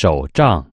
手杖。